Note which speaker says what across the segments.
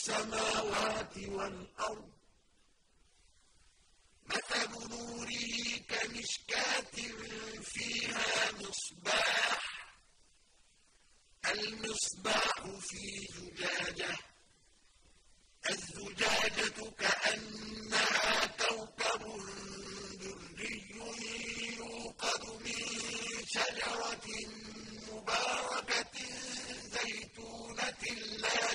Speaker 1: السَّمَاوَاتِ وَالْأَرْضِ. مَثَلُ نُورِهِ كَمِشْكَاةٍ فِيهَا مِصْبَاحٌ الْمِصْبَاحُ فِي زُجَاجَةٍ. الزُّجَاجَةُ كَأَنَّهَا كَوْكَبٌ دُرِّيٌّ يُوقَدُ مِن شَجَرَةٍ مُّبَارَكَةٍ زَيْتُونَةٍ لَّا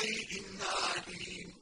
Speaker 1: شيء عليم